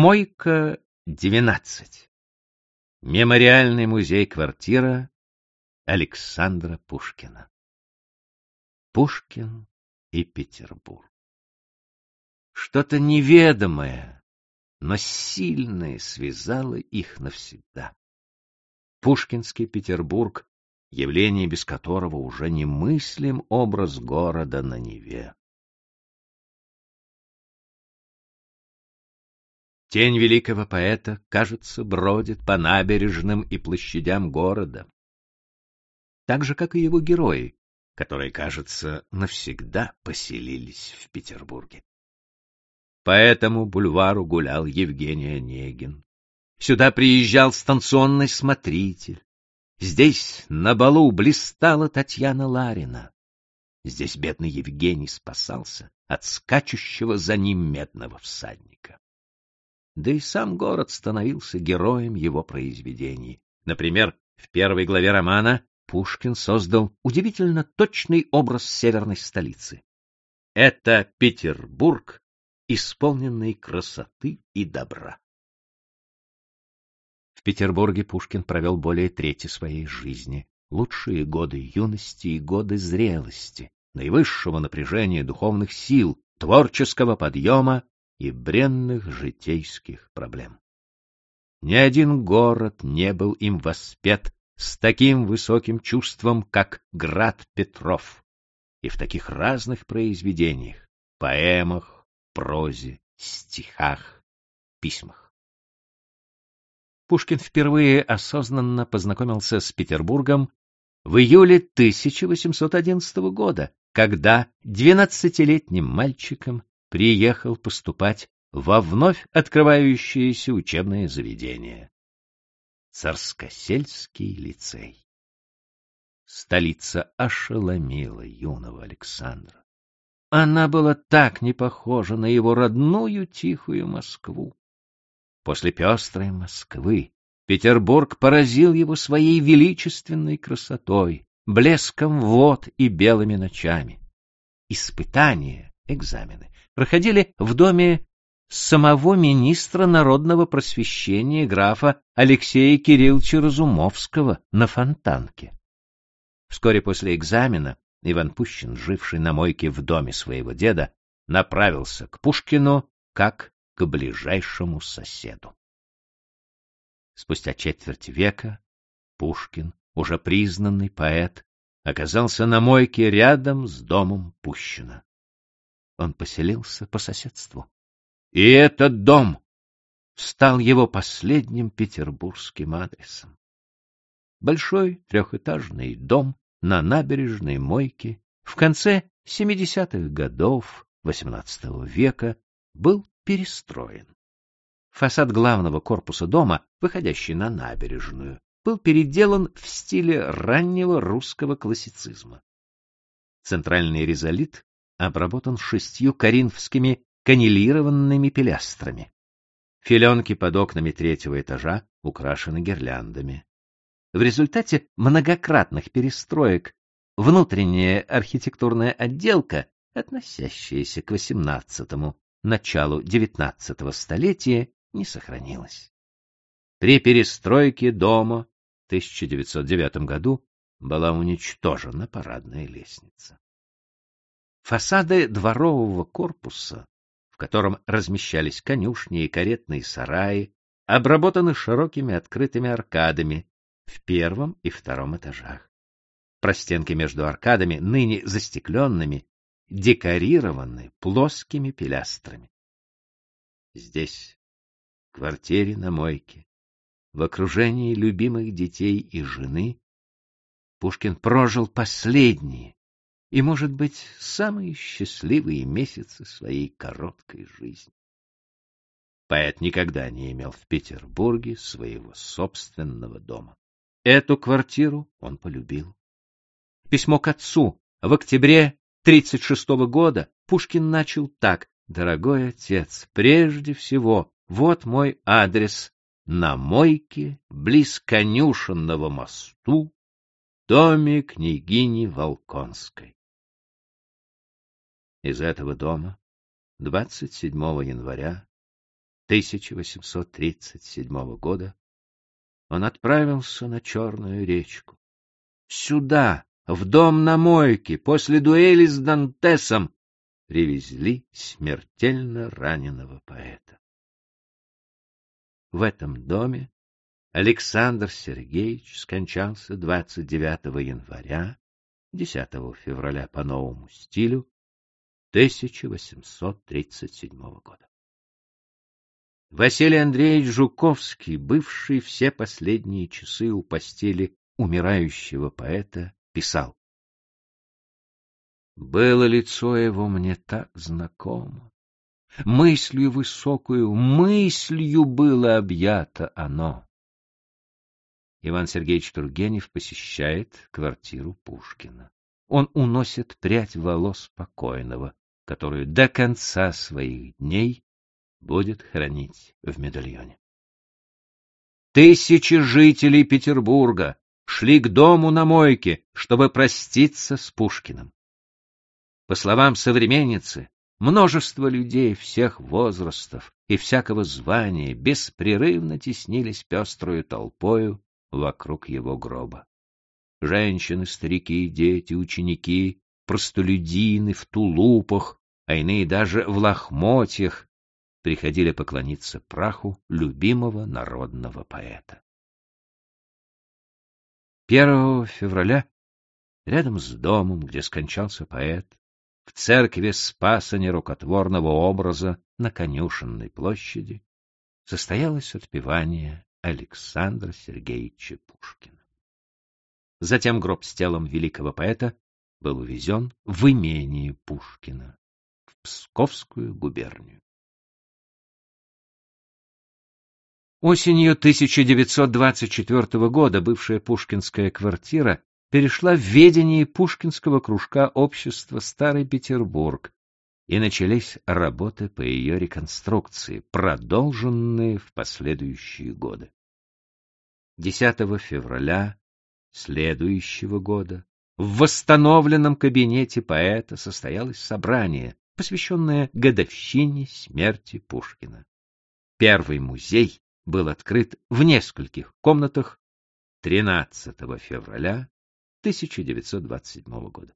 Мойка 12. Мемориальный музей-квартира Александра Пушкина. Пушкин и Петербург. Что-то неведомое, но сильное связало их навсегда. Пушкинский Петербург — явление, без которого уже не мыслим образ города на Неве. Тень великого поэта, кажется, бродит по набережным и площадям города. Так же, как и его герои, которые, кажется, навсегда поселились в Петербурге. По этому бульвару гулял Евгений Онегин. Сюда приезжал станционный смотритель. Здесь на балу блистала Татьяна Ларина. Здесь бедный Евгений спасался от скачущего за ним медного всадника да и сам город становился героем его произведений. Например, в первой главе романа Пушкин создал удивительно точный образ северной столицы. Это Петербург, исполненный красоты и добра. В Петербурге Пушкин провел более трети своей жизни, лучшие годы юности и годы зрелости, наивысшего напряжения духовных сил, творческого подъема и бренных житейских проблем. Ни один город не был им воспет с таким высоким чувством, как град Петров, и в таких разных произведениях, поэмах, прозе, стихах, письмах. Пушкин впервые осознанно познакомился с Петербургом в июле 1811 года, когда двенадцатилетним мальчиком приехал поступать во вновь открывающееся учебное заведение. Царскосельский лицей. Столица ошеломила юного Александра. Она была так не похожа на его родную тихую Москву. После пестрой Москвы Петербург поразил его своей величественной красотой, блеском вод и белыми ночами. Испытания, экзамены проходили в доме самого министра народного просвещения графа Алексея Кирилловича Разумовского на Фонтанке. Вскоре после экзамена Иван Пущин, живший на мойке в доме своего деда, направился к Пушкину как к ближайшему соседу. Спустя четверть века Пушкин, уже признанный поэт, оказался на мойке рядом с домом Пущина он поселился по соседству. И этот дом стал его последним петербургским адресом. Большой трехэтажный дом на набережной Мойке в конце 70-х годов XVIII века был перестроен. Фасад главного корпуса дома, выходящий на набережную, был переделан в стиле раннего русского классицизма. Центральный резолит обработан шестью коринфскими каннелированными пилястрами. Филенки под окнами третьего этажа украшены гирляндами. В результате многократных перестроек внутренняя архитектурная отделка, относящаяся к XVIII началу XIX столетия, не сохранилась. При перестройке дома в 1909 году была уничтожена парадная лестница. Фасады дворового корпуса, в котором размещались конюшни и каретные сараи, обработаны широкими открытыми аркадами в первом и втором этажах. Простенки между аркадами, ныне застекленными, декорированы плоскими пилястрами. Здесь, в квартире на мойке, в окружении любимых детей и жены, Пушкин прожил последние, и, может быть, самые счастливые месяцы своей короткой жизни. Поэт никогда не имел в Петербурге своего собственного дома. Эту квартиру он полюбил. Письмо к отцу в октябре 36 -го года Пушкин начал так. «Дорогой отец, прежде всего, вот мой адрес на мойке, близ конюшенного мосту, доме княгини Волконской. Из этого дома 27 января 1837 года он отправился на Черную речку. Сюда, в дом на мойке, после дуэли с Дантесом, привезли смертельно раненого поэта. В этом доме Александр Сергеевич скончался 29 января, 10 февраля по новому стилю 1837 года. Василий Андреевич Жуковский, бывший все последние часы у постели умирающего поэта, писал. Было лицо его мне так знакомо. Мыслью высокую, мыслью было объято оно. Иван Сергеевич Тургенев посещает квартиру Пушкина. Он уносит прядь волос покойного, которую до конца своих дней будет хранить в медальоне. Тысячи жителей Петербурга шли к дому на мойке, чтобы проститься с Пушкиным. По словам современницы, множество людей всех возрастов и всякого звания беспрерывно теснились пеструю толпою вокруг его гроба. Женщины, старики, дети, ученики, простолюдины в тулупах, а иные даже в лохмотьях приходили поклониться праху любимого народного поэта. 1 февраля рядом с домом, где скончался поэт, в церкви Спаса нерукотворного образа на Конюшенной площади состоялось отпевание Александра Сергеевича Пушкина. Затем гроб с телом великого поэта был увезен в имение Пушкина, в Псковскую губернию. Осенью 1924 года бывшая пушкинская квартира перешла в ведение Пушкинского кружка общества «Старый Петербург», и начались работы по ее реконструкции, продолженные в последующие годы. 10 февраля следующего года в восстановленном кабинете поэта состоялось собрание, посвященное годовщине смерти Пушкина. Первый музей был открыт в нескольких комнатах 13 февраля 1927 года.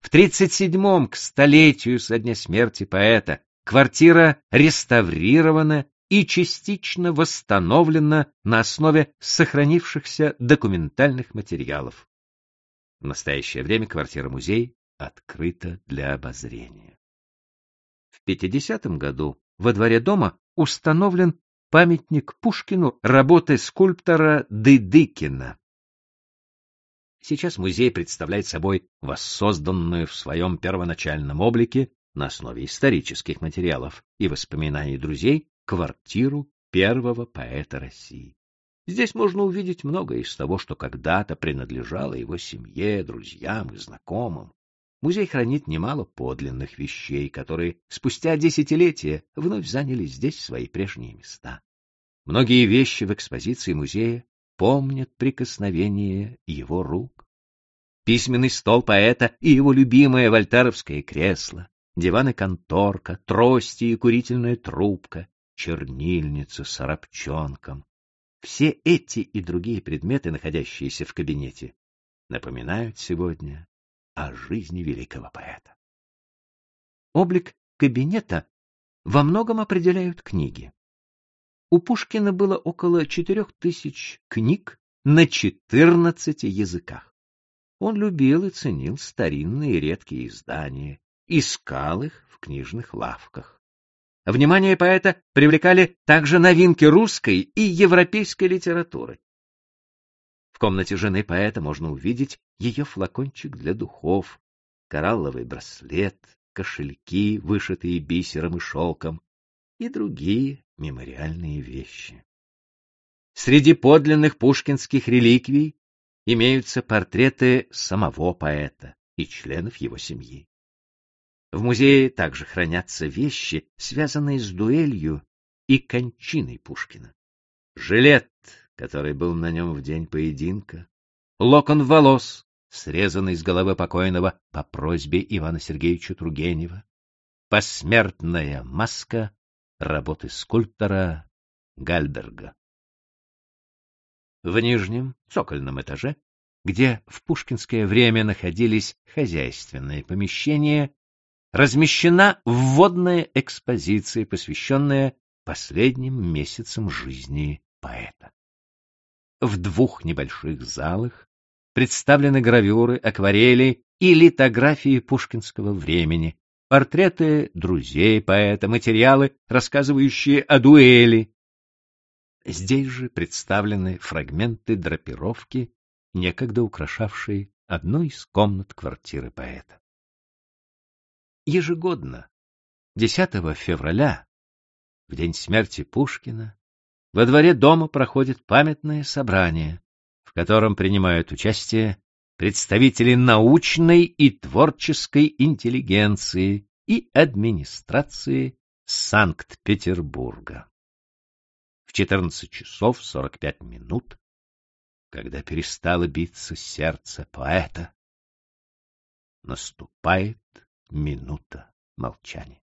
В 37-м, к столетию со дня смерти поэта, квартира реставрирована и частично восстановлена на основе сохранившихся документальных материалов. В настоящее время квартира-музей открыта для обозрения. В 50 году во дворе дома установлен памятник Пушкину работы скульптора Дыдыкина. Сейчас музей представляет собой воссозданную в своем первоначальном облике на основе исторических материалов и воспоминаний друзей квартиру первого поэта России. Здесь можно увидеть многое из того, что когда-то принадлежало его семье, друзьям и знакомым. Музей хранит немало подлинных вещей, которые спустя десятилетия вновь заняли здесь свои прежние места. Многие вещи в экспозиции музея помнят прикосновение его рук. Письменный стол поэта и его любимое вольтеровское кресло, диван и конторка, трости и курительная трубка, чернильница с арабчонком. Все эти и другие предметы, находящиеся в кабинете, напоминают сегодня о жизни великого поэта. Облик кабинета во многом определяют книги. У Пушкина было около четырех тысяч книг на четырнадцати языках. Он любил и ценил старинные редкие издания, искал их в книжных лавках. Внимание поэта привлекали также новинки русской и европейской литературы. В комнате жены поэта можно увидеть ее флакончик для духов, коралловый браслет, кошельки, вышитые бисером и шелком, и другие мемориальные вещи. Среди подлинных пушкинских реликвий имеются портреты самого поэта и членов его семьи. В музее также хранятся вещи, связанные с дуэлью и кончиной Пушкина. Жилет, который был на нем в день поединка, локон волос, срезанный с головы покойного по просьбе Ивана Сергеевича Тургенева, посмертная маска работы скульптора Гальберга. В нижнем, цокольном этаже, где в пушкинское время находились хозяйственные помещения, размещена вводная экспозиция, посвященная последним месяцам жизни поэта. В двух небольших залах представлены гравюры, акварели и литографии пушкинского времени, портреты друзей поэта, материалы, рассказывающие о дуэли. Здесь же представлены фрагменты драпировки, некогда украшавшей одну из комнат квартиры поэта. Ежегодно, 10 февраля, в день смерти Пушкина, во дворе дома проходит памятное собрание, в котором принимают участие представители научной и творческой интеллигенции и администрации Санкт-Петербурга. В 14 часов 45 минут, когда перестало биться сердце поэта, наступает минута молчания.